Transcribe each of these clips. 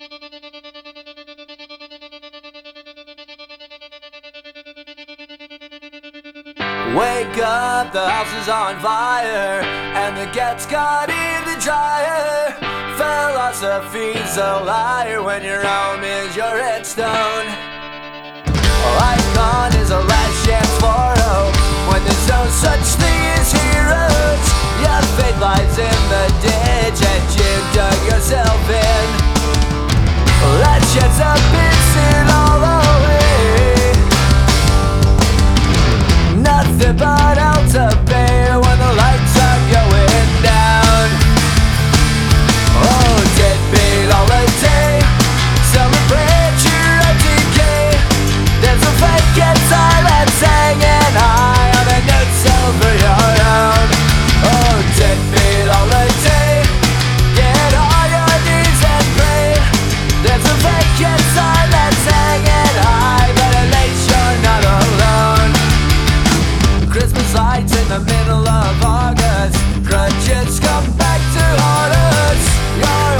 Wake up, the house is on fire, and the cat's got in the dryer. Philosophy's a liar when your home is your headstone. Icon is a last lights in the middle of August. Grudges come back to haunt us.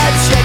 bloodshed